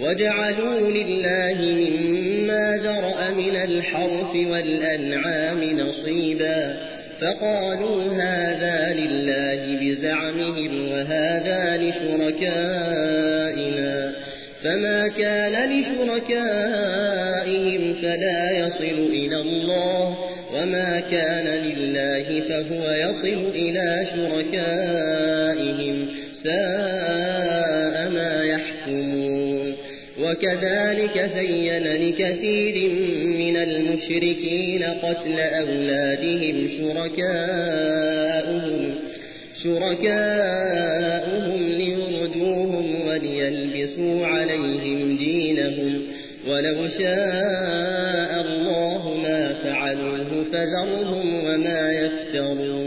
وجعلوا لله مما ذرأ من الحرف والأنعام نصيبا فقالوا هذا لله بزعمهم وهذا لشركائنا فما كان لشركائهم فلا يصل إلى الله وما كان لله فهو يصل إلى شركائهم ساء وكذلك زين لكثير من المشركين قتل أولادهم شركاؤهم شركاؤهم ليردوهم وليلبسوا عليهم دينهم ولو شاء الله ما فعلوه فذرهم وما يفترون